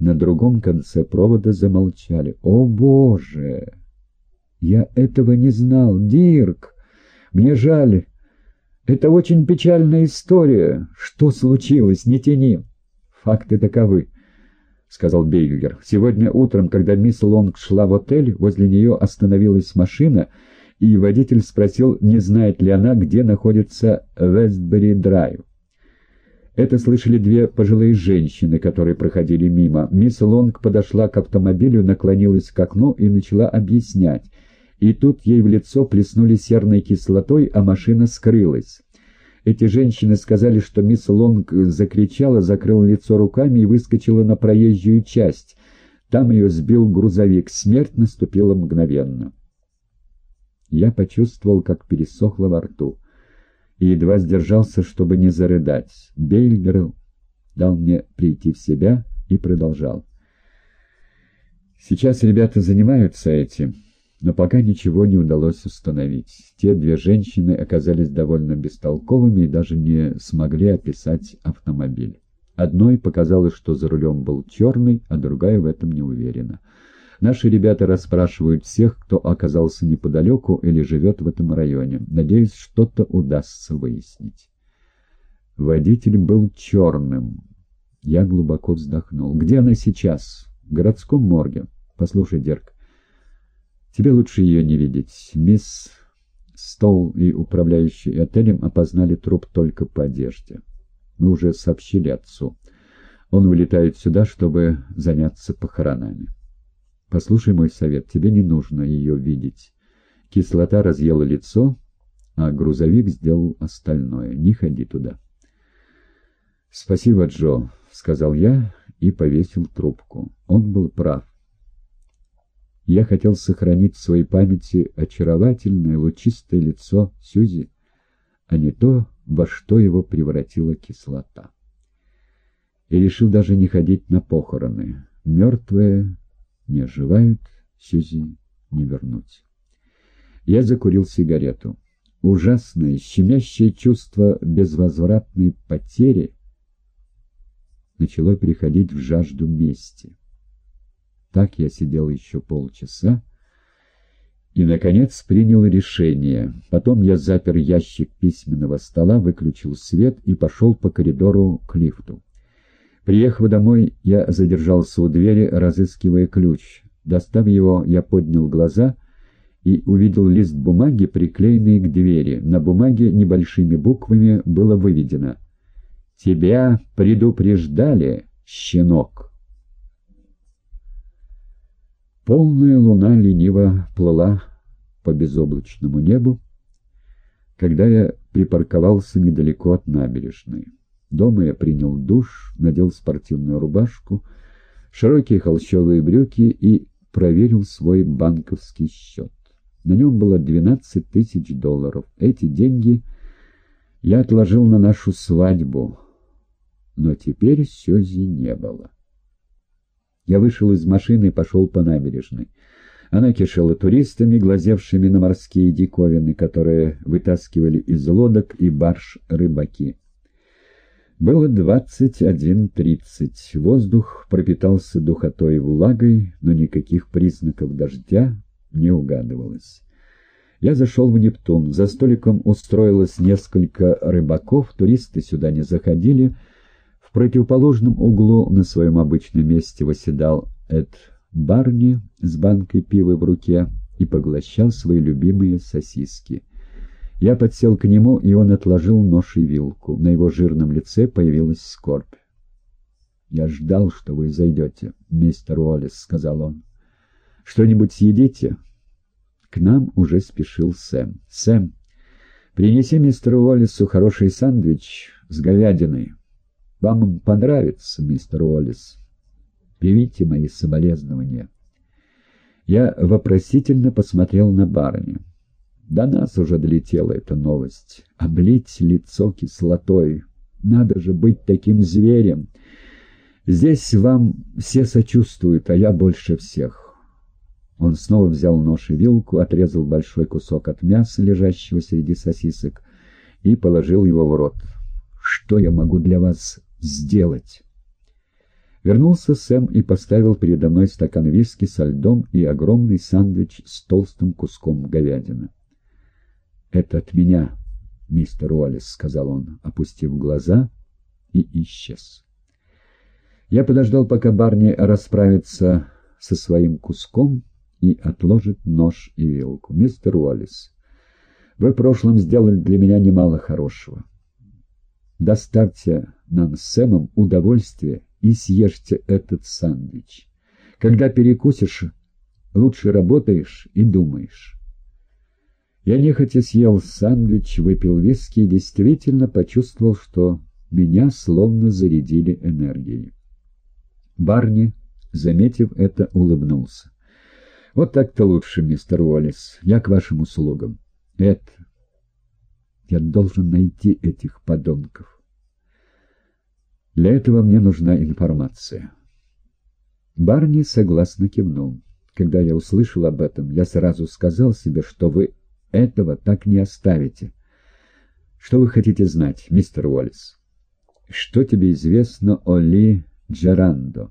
На другом конце провода замолчали. «О, Боже! Я этого не знал! Дирк! Мне жаль! Это очень печальная история! Что случилось? Не тяни!» «Факты таковы», — сказал Бейгер. «Сегодня утром, когда мисс Лонг шла в отель, возле нее остановилась машина, и водитель спросил, не знает ли она, где находится Вестбери-Драйв. Это слышали две пожилые женщины, которые проходили мимо. Мисс Лонг подошла к автомобилю, наклонилась к окну и начала объяснять. И тут ей в лицо плеснули серной кислотой, а машина скрылась. Эти женщины сказали, что мисс Лонг закричала, закрыла лицо руками и выскочила на проезжую часть. Там ее сбил грузовик. Смерть наступила мгновенно. Я почувствовал, как пересохло во рту и едва сдержался, чтобы не зарыдать. Бейльгер дал мне прийти в себя и продолжал. Сейчас ребята занимаются этим, но пока ничего не удалось установить. Те две женщины оказались довольно бестолковыми и даже не смогли описать автомобиль. Одной показалось, что за рулем был черный, а другая в этом не уверена. Наши ребята расспрашивают всех, кто оказался неподалеку или живет в этом районе. Надеюсь, что-то удастся выяснить. Водитель был черным. Я глубоко вздохнул. «Где она сейчас?» «В городском морге. Послушай, Дерк, тебе лучше ее не видеть. Мисс Стоул и управляющий отелем опознали труп только по одежде. Мы уже сообщили отцу. Он вылетает сюда, чтобы заняться похоронами». Послушай мой совет, тебе не нужно ее видеть. Кислота разъела лицо, а грузовик сделал остальное. Не ходи туда. «Спасибо, Джо», — сказал я и повесил трубку. Он был прав. Я хотел сохранить в своей памяти очаровательное лучистое лицо Сюзи, а не то, во что его превратила кислота. И решил даже не ходить на похороны. Мертвая не оживают, Сюзи не вернуть. Я закурил сигарету. Ужасное, щемящее чувство безвозвратной потери начало переходить в жажду мести. Так я сидел еще полчаса и, наконец, принял решение. Потом я запер ящик письменного стола, выключил свет и пошел по коридору к лифту. Приехав домой, я задержался у двери, разыскивая ключ. Достав его, я поднял глаза и увидел лист бумаги, приклеенный к двери. На бумаге небольшими буквами было выведено «Тебя предупреждали, щенок». Полная луна лениво плыла по безоблачному небу, когда я припарковался недалеко от набережной. Дома я принял душ, надел спортивную рубашку, широкие холщовые брюки и проверил свой банковский счет. На нем было 12 тысяч долларов. Эти деньги я отложил на нашу свадьбу, но теперь Сёзи не было. Я вышел из машины и пошел по набережной. Она кишела туристами, глазевшими на морские диковины, которые вытаскивали из лодок и барж рыбаки. Было двадцать один тридцать. Воздух пропитался духотой и влагой, но никаких признаков дождя не угадывалось. Я зашел в Нептун. За столиком устроилось несколько рыбаков, туристы сюда не заходили. В противоположном углу на своем обычном месте восседал Эд Барни с банкой пива в руке и поглощал свои любимые сосиски. Я подсел к нему, и он отложил нож и вилку. На его жирном лице появилась скорбь. «Я ждал, что вы зайдете, мистер Уоллес», — сказал он. «Что-нибудь съедите?» К нам уже спешил Сэм. «Сэм, принеси мистеру Уоллесу хороший сандвич с говядиной. Вам он понравится, мистер Уоллес. Привите мои соболезнования». Я вопросительно посмотрел на барыня. До нас уже долетела эта новость. Облить лицо кислотой. Надо же быть таким зверем. Здесь вам все сочувствуют, а я больше всех. Он снова взял нож и вилку, отрезал большой кусок от мяса, лежащего среди сосисок, и положил его в рот. «Что я могу для вас сделать?» Вернулся Сэм и поставил передо мной стакан виски со льдом и огромный sáндвич с толстым куском говядины. «Это от меня, мистер Уоллес», — сказал он, опустив глаза, и исчез. Я подождал, пока Барни расправится со своим куском и отложит нож и вилку. «Мистер Уоллес, вы в прошлом сделали для меня немало хорошего. Доставьте нам с Сэмом удовольствие и съешьте этот сандвич. Когда перекусишь, лучше работаешь и думаешь. Я нехотя съел сандвич, выпил виски и действительно почувствовал, что меня словно зарядили энергией. Барни, заметив это, улыбнулся. «Вот так-то лучше, мистер Уоллес. Я к вашим услугам. Это... Я должен найти этих подонков». Для этого мне нужна информация. Барни согласно кивнул. Когда я услышал об этом, я сразу сказал себе, что вы этого так не оставите. Что вы хотите знать, мистер Уоллес? Что тебе известно о Ли Джерандо?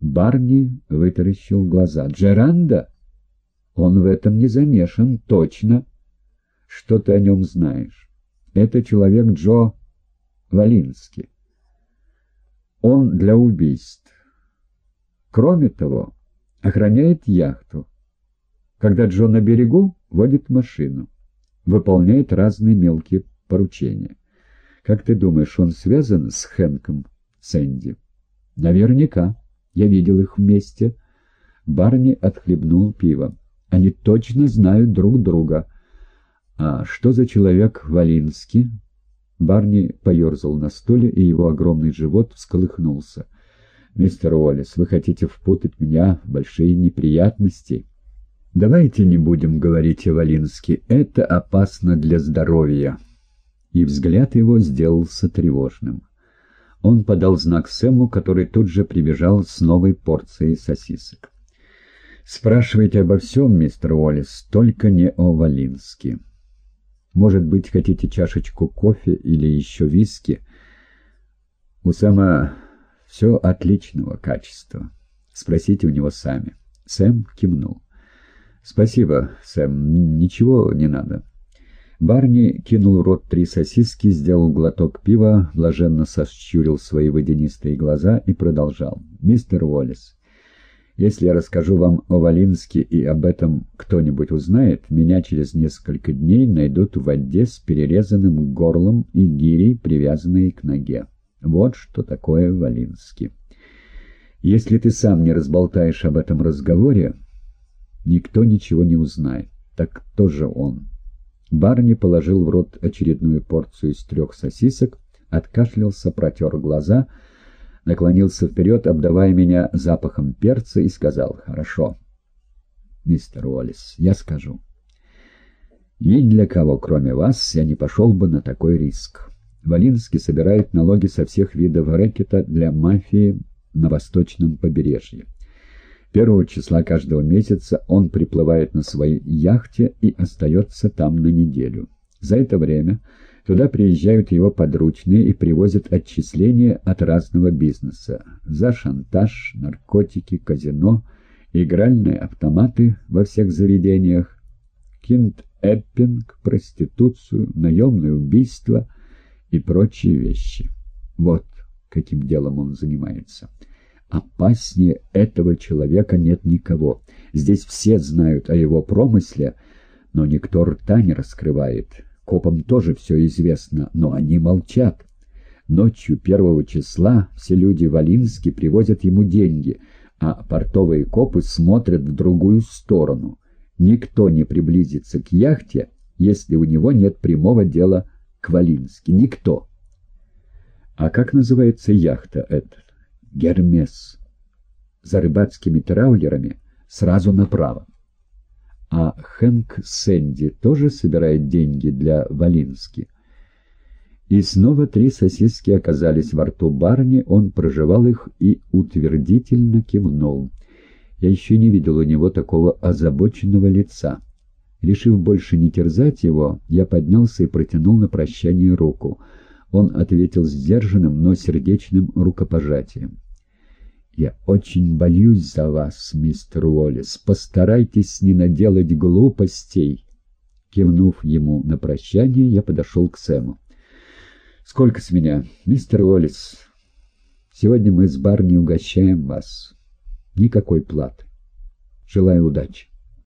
Барни вытаращил глаза. Джерандо? Он в этом не замешан, точно. Что ты о нем знаешь? Это человек Джо Валинский. Он для убийств. Кроме того, охраняет яхту. Когда Джон на берегу, водит машину. Выполняет разные мелкие поручения. Как ты думаешь, он связан с Хэнком Сэнди? Наверняка. Я видел их вместе. Барни отхлебнул пиво. Они точно знают друг друга. А что за человек Валинский? Барни поерзал на стуле, и его огромный живот всколыхнулся. «Мистер Уоллес, вы хотите впутать меня в большие неприятности?» «Давайте не будем говорить о Валинске. Это опасно для здоровья». И взгляд его сделался тревожным. Он подал знак Сэму, который тут же прибежал с новой порцией сосисок. «Спрашивайте обо всем, мистер Уоллес, только не о Валинске». Может быть, хотите чашечку кофе или еще виски? У Сэма все отличного качества. Спросите у него сами. Сэм кивнул. «Спасибо, Сэм, ничего не надо». Барни кинул в рот три сосиски, сделал глоток пива, блаженно сощурил свои водянистые глаза и продолжал. «Мистер Уоллес, если я расскажу вам о Валинске и об этом кто-нибудь узнает, меня через несколько дней найдут в воде с перерезанным горлом и гирей, привязанные к ноге. Вот что такое Валинский. Если ты сам не разболтаешь об этом разговоре, никто ничего не узнает. Так кто же он? Барни положил в рот очередную порцию из трех сосисок, откашлялся, протер глаза — наклонился вперед, обдавая меня запахом перца, и сказал «Хорошо, мистер Уоллес, я скажу. Ни для кого, кроме вас, я не пошел бы на такой риск. Валинский собирает налоги со всех видов рэкета для мафии на восточном побережье. Первого числа каждого месяца он приплывает на своей яхте и остается там на неделю. За это время Туда приезжают его подручные и привозят отчисления от разного бизнеса. За шантаж, наркотики, казино, игральные автоматы во всех заведениях, кинт-эппинг, проституцию, наемное убийство и прочие вещи. Вот каким делом он занимается. Опаснее этого человека нет никого. Здесь все знают о его промысле, но никто рта не раскрывает. Копам тоже все известно, но они молчат. Ночью первого числа все люди в Алинске привозят ему деньги, а портовые копы смотрят в другую сторону. Никто не приблизится к яхте, если у него нет прямого дела к Валинске. Никто. А как называется яхта эта? Гермес. За рыбацкими траулерами сразу направо. А Хэнк Сэнди тоже собирает деньги для Валински. И снова три сосиски оказались во рту Барни, он прожевал их и утвердительно кивнул. Я еще не видел у него такого озабоченного лица. Решив больше не терзать его, я поднялся и протянул на прощание руку. Он ответил сдержанным, но сердечным рукопожатием. «Я очень боюсь за вас, мистер Уоллес. Постарайтесь не наделать глупостей». Кивнув ему на прощание, я подошел к Сэму. «Сколько с меня, мистер Уоллес? Сегодня мы с Барни угощаем вас. Никакой платы. Желаю удачи».